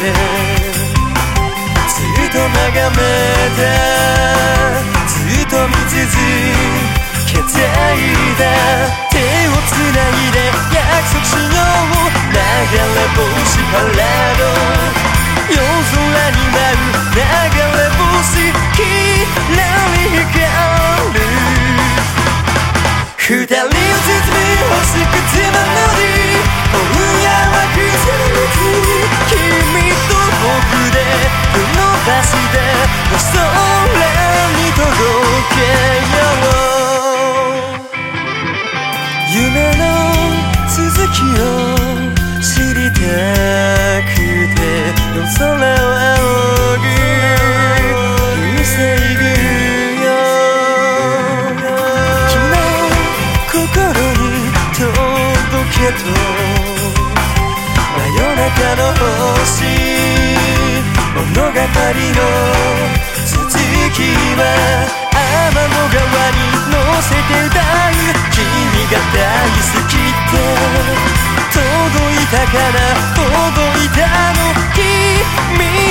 てずっと眺めてずっと見続けていた手をつないで約束しよう流れ星パレ二人を包み星屑なのの星物語の続きは天の川に乗せて歌う君が大好きって届いたから届いたの君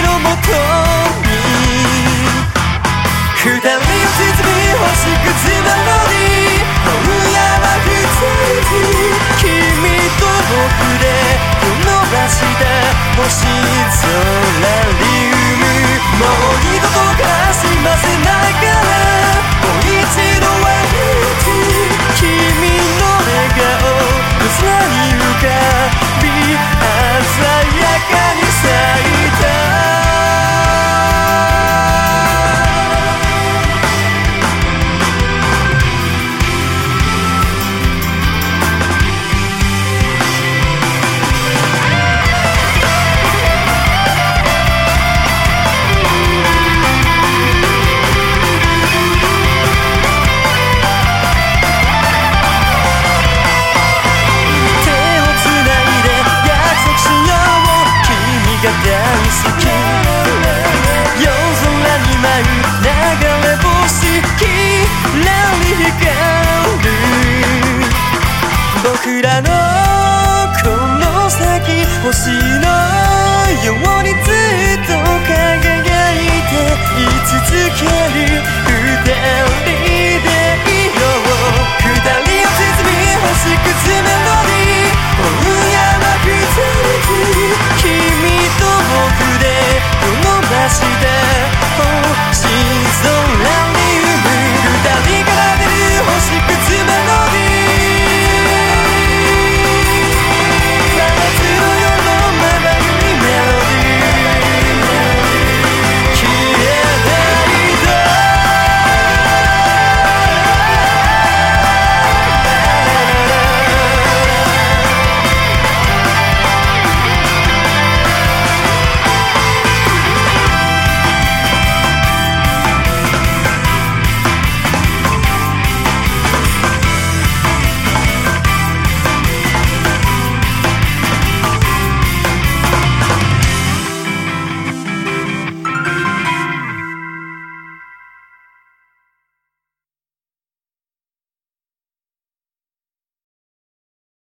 のもとに二人を包み欲しく空リウムもう二度と悲しませないく